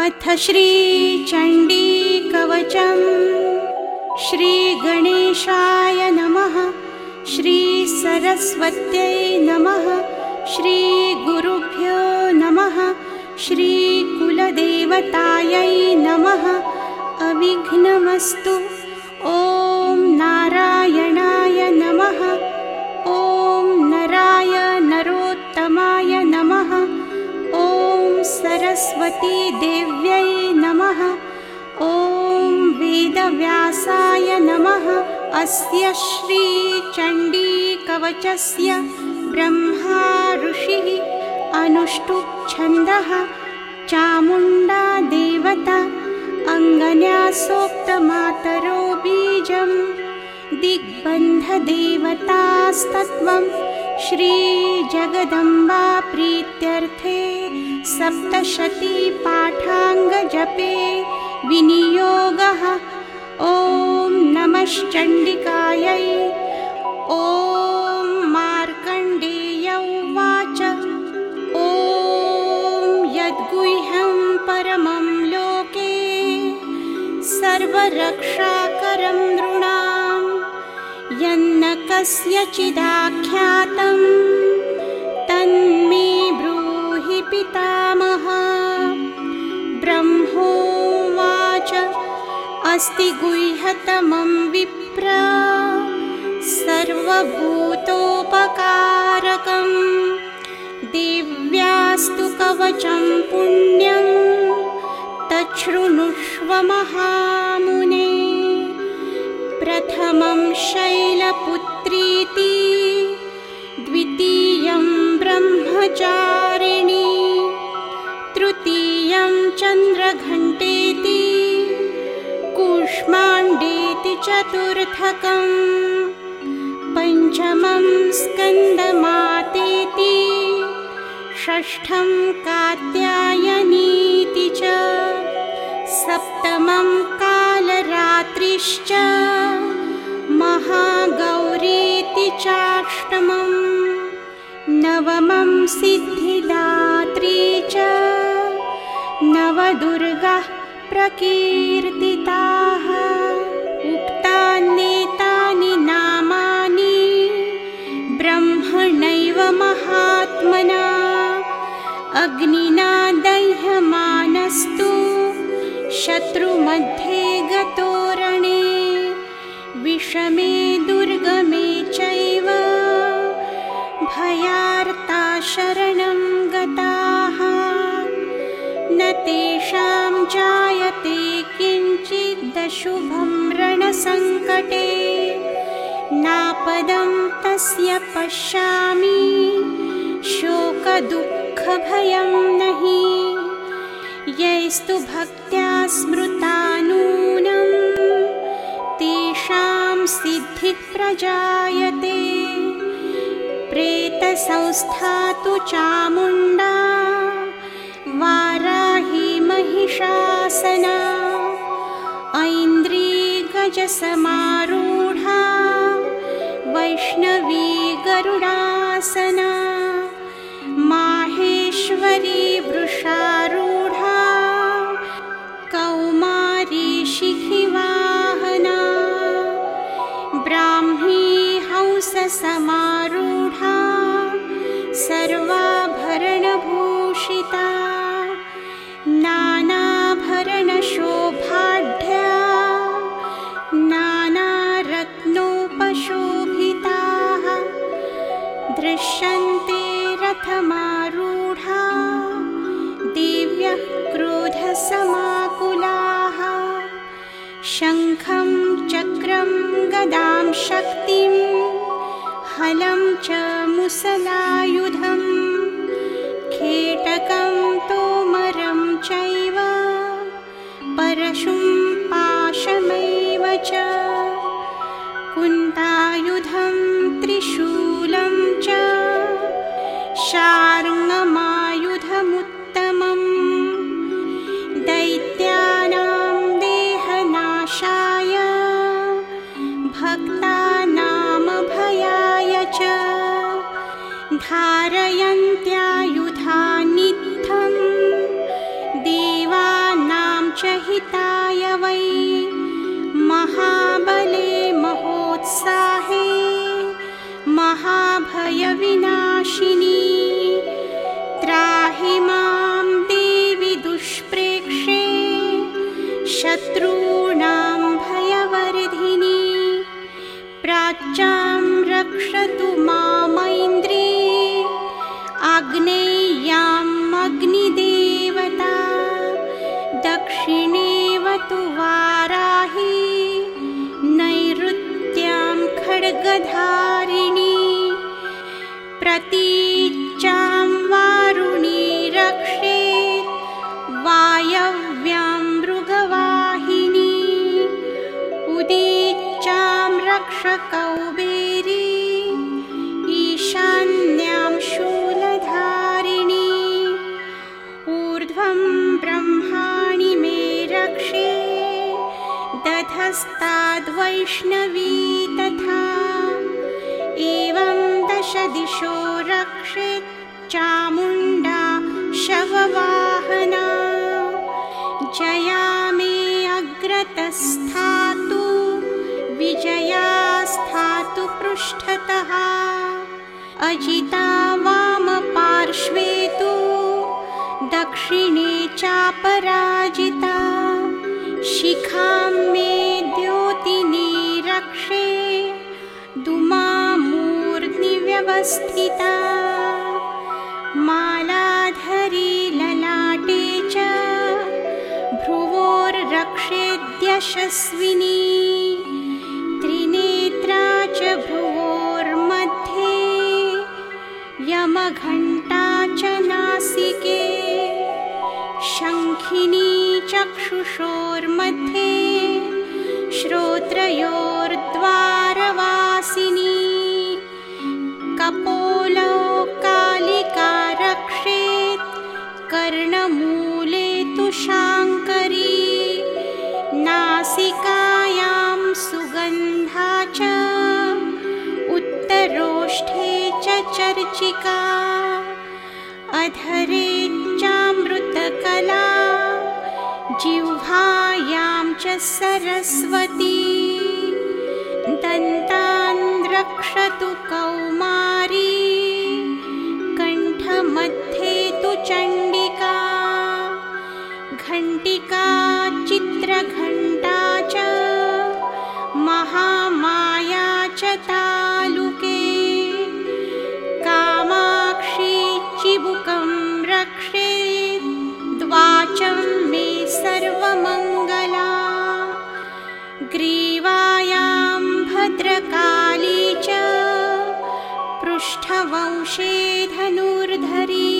अथ श्रीचण्डीकवचम् श्रीगणेशाय नमः। श्रीसरस्वत्यै नमः। श्रीगुरुभ्यो नमः। श्रीकुलदेवतायै नमः। अविघ्नमस्तु वेदव्यासाय नमः। अस्य श्रीचण्डीकवचस्य ब्रह्मा ऋषिः अनुष्टुप्छन्दः चामुण्डा देवता अङ्गन्यासोक्तमातरो बीजं दिग्बन्धदेवतास्तत्त्वं श्रीजगदम्बा प्रीत्यर्थे सप्तशतीपाठाङ्गजपे विनियोगः ॐ नमश्चण्डिकायै ॐ मार्कण्डेय उवाच ॐ यद्गुह्यं परमं लोके सर्वरक्षाकरं नृणां यन्न कस्यचिदाख्यातं तन्मे अस्ति गुह्यतमं विप्र। सर्वभूतोपकारकं देव्यास्तु कवचं पुण्यं। तच्छृणुष्व महामुने। प्रथमं शैलपुत्रीति। द्वितीयं ब्रह्मचारिणी। तृतीयं चन्द्रघण्टेति कूष्माण्डेति चतुर्थकम्। पञ्चमं स्कन्दमातेति। षष्ठं कात्यायनीति च। सप्तमं कालरात्रिश्च। महागौरीति चाष्टमं नवमं सिद्धिदात्री च। नवदुर्गाः प्रकीर्तिताः नामानि ब्रह्मणैव महात्मना अग्निना दह्यमानस्तु शत्रुमध्ये गतोरणे विषमे दुर्गमे चैव भयार्ता शरणं गताः न तेषां जायते किञ्चिदशुभं रणसङ्कटे नापदं तस्य पश्यामि। शोकदुःखभयं नहि। यैस्तु भक्त्या स्मृता नूनं तेषां सिद्धिः प्रजायते। प्रेतसंस्था तु चामुण्डा वाराही महिषासना गजसमारूढा वैष्णवी गरुडासना माहेश्वरी कुन्तायुधं त्रिशूलं च शार्ङ्गमायुधमुत्तमम् महाभयविनाशिनी त्राहि मां देवि दुष्प्रेक्षे शत्रूणां भयवर्धिनी। प्राच्यां रक्षतु मामैन्द्री आग्नेय्याम् अग्निदेवता। दक्षिणेवतु वाराही नैऋत्यां खड्गधारिणी 的 दशदिशो रक्षे चामुण्डा शववाहना। जया मे अग्रतस्थातु विजया स्थातु पृष्ठतः। अजिता वामपार्श्वे तु दक्षिणे चापराजिता। शिखां मे व्यवस्थिता मालाधरी ललाटे च। भ्रुवोर्रक्षेद्यशस्विनी त्रिनेत्रा च भ्रुवोर्मध्ये यमघण्टा च नासिके। शङ्खिनी चक्षुषोर्मध्ये। श्रोत्रयोर्द्वारवासिनी अधरे चामृतकला जिह्वायां च सरस्वती दन्तान् रक्षतु कौमारी कण्ठमध्ये तु चण्डिका पृष्ठवंशे धनुर्धरी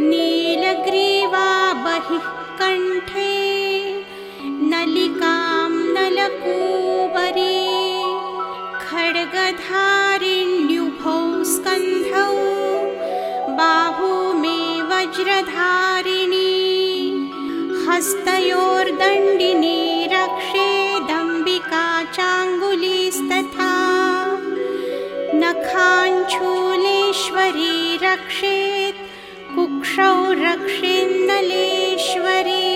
नीलग्रीवा बहिः कण्ठे नलिकां नलकूबरी। खड्गधारिण्युभौ स्कन्धौ बाहू मे वज्रधारिणी। हस्तयोर्दण्डिनी रक्षे दम्बिका चाङ्गुलीस्तथा नखाञ्चूलेश्वरी रक्षेत् कुक्षौ रक्षेन्नलेश्वरी।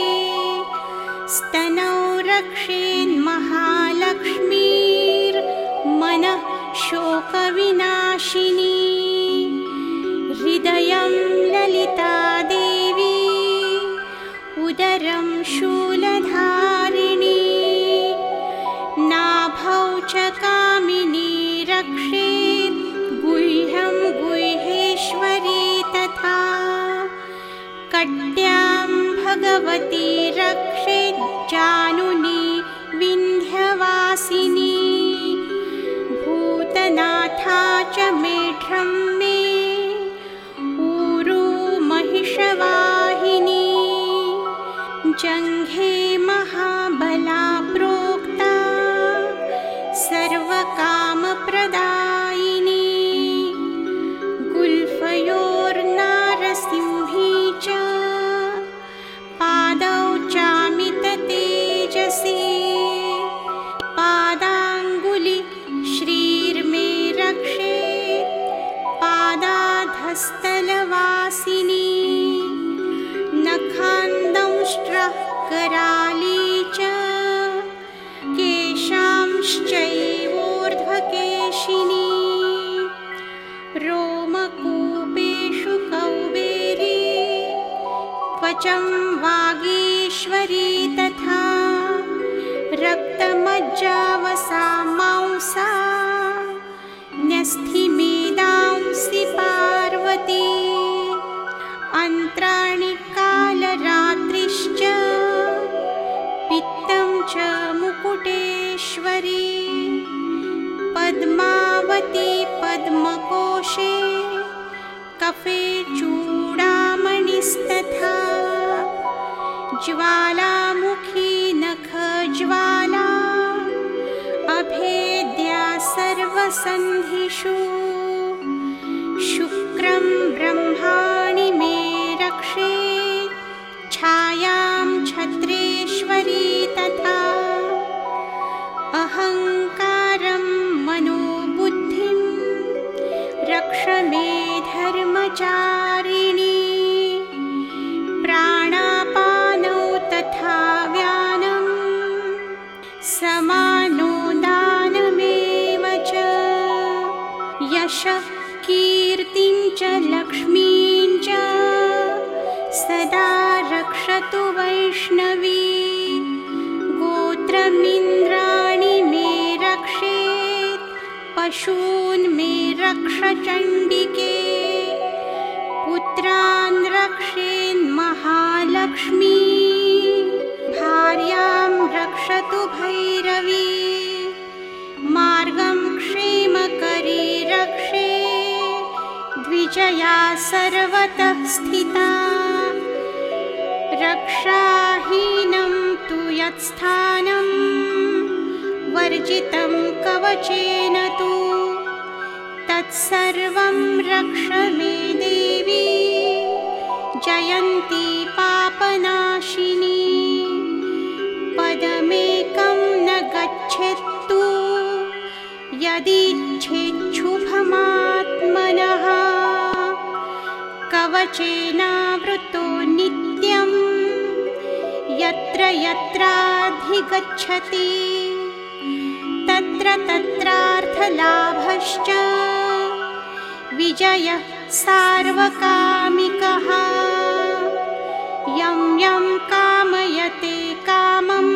स्तनौ रक्षेन्महालक्ष्मीर्मनः शोकविनाशिनी। हृदयं ललिता देवी उदरं शूलधारिणी कट्यां भगवती रक्षेज्जानुनी विन्ध्यवासिनी। भूतनाथा च मेढ्रं मे ऊरू महिषवाहिनी जङ्घे मांसा न्यस्थिमेदांसि पार्वती। अन्त्राणि कालरात्रिश्च पित्तं च मुकुटेश्वरी। पद्मावती पद्मकोशे कफे चूडामणिस्तथा। ज्वालामुखी सर्वसन्धिषु शुक्रं यशः कीर्तिं च लक्ष्मीं च सदा रक्षतु वैष्णवी। गोत्रमिन्द्राणि मे रक्षेत् पशून् मे रक्ष चण्डिके। पुत्रान् रक्षेन्महालक्ष्मी भार्यां रक्षतु भैरवी। मार्गं क्षेमकरी रक्षे द्विजया सर्वतः स्थिता। रक्षाहीनं तु यत्स्थानं वर्जितं कवचेन तु। तत्सर्वं रक्ष मे देवी जयन्ती पापनाशिनी। पदमेकं न गच्छेत्तु यदिच्छेच्छुभमात्मनः कवचेनावृतो नित्यं। यत्र यत्राधिगच्छति तत्र तत्रार्थलाभश्च। विजयः सार्वकामिकः। यं यं कामयते कामं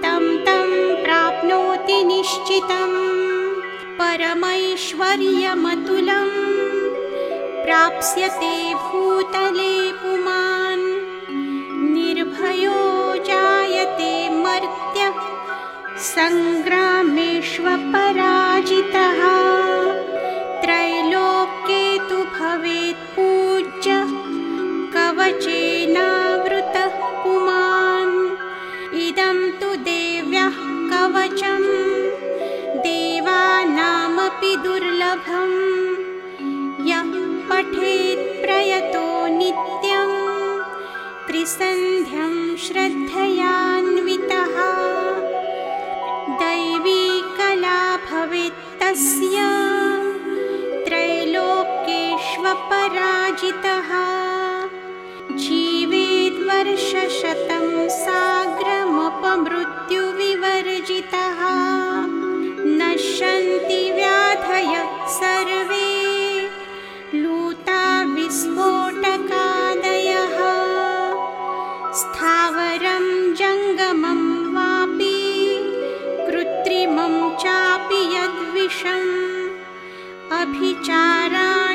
तं तं प्राप्नोति निश्चितं। परमैश्वर्यमतुलं प्राप्स्यते भूतले पुमान्। निर्भयो जायते मर्त्यः। सङ्ग्रामेष्वपराजितः पठेत् प्रयतो नित्यं त्रिसन्ध्यं श्रद्धयान्वितः। दैवी कला भवेत् तस्य। त्रैलोक्येष्वपराजितः। जीवेद्वर्षशतं साग्रमपमृत्युविवर्जितः। नश्यन्ति लूता विस्फोटकादयः। स्थावरं जङ्गमं वापि कृत्रिमं चापि यद्विषम्। अभिचाराणि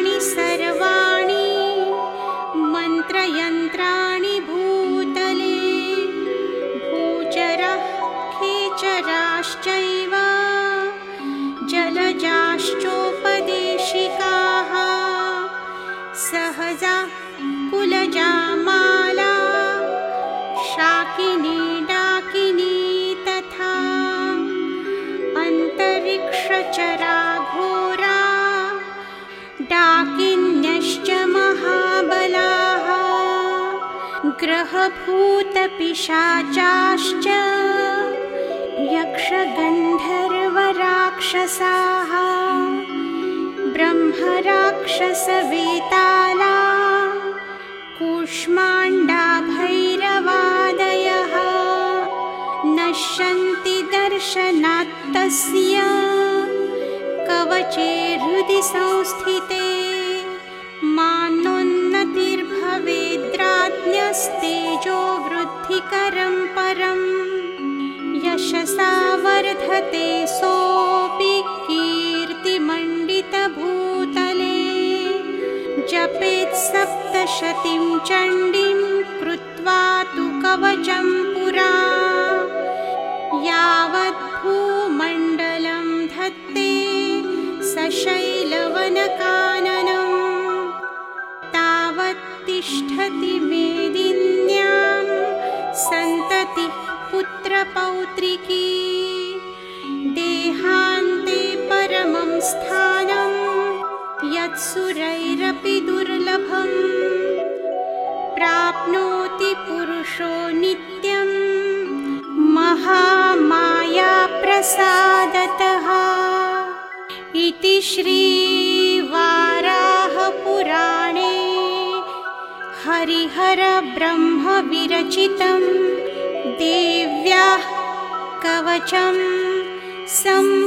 कुलजा माला शाकिनी डाकिनी तथा अन्तरिक्षचरा घोरा डाकिन्यश्च महाबलाः ग्रहभूतपिशाचाश्च यक्षगन्धर्वराक्षसाः ब्रह्मराक्षसवेताला कुष्माण्डाभैरवादयः नश्यन्ति दर्शनात् तस्य कवचे हृदि संस्थिते मानोन्नतिर्भवेद्राज्ञस्तेजो वृद्धिकरं परं यशसा वर्धते सो सप्तशतीं चण्डीं कृत्वा तु कवचं पुरा। यावद्भूमण्डलं धत्ते सशैलवनकाननं। तावत् तिष्ठति मेदिन्यां सन्ततिः पुत्रपौत्रिकी। देहान्ते परमं स्थानं यत्सुरैरपि दुर्लभम्। प्राप्नोति पुरुषो नित्यं महामायाप्रसादतः। इति श्रीवाराहपुराणे हरिहरब्रह्मविरचितं देव्याः कवचं सम्पू